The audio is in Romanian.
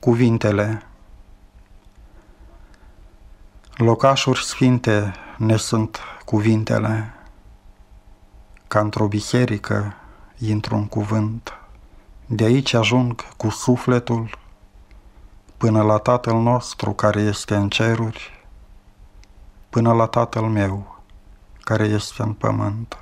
Cuvintele Locașuri sfinte ne sunt cuvintele, ca într-o biserică intru un cuvânt. De aici ajung cu sufletul până la Tatăl nostru care este în ceruri, până la Tatăl meu care este în pământ.